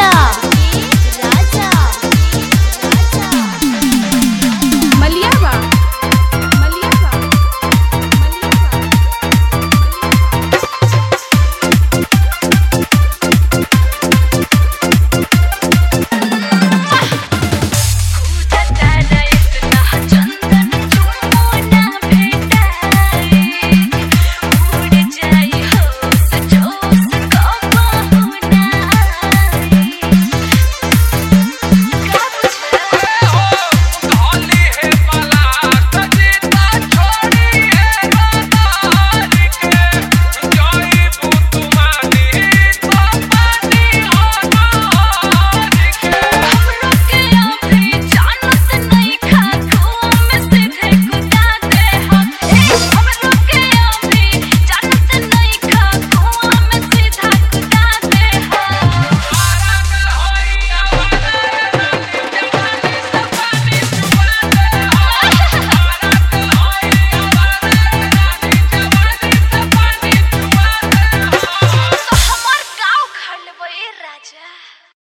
Teacher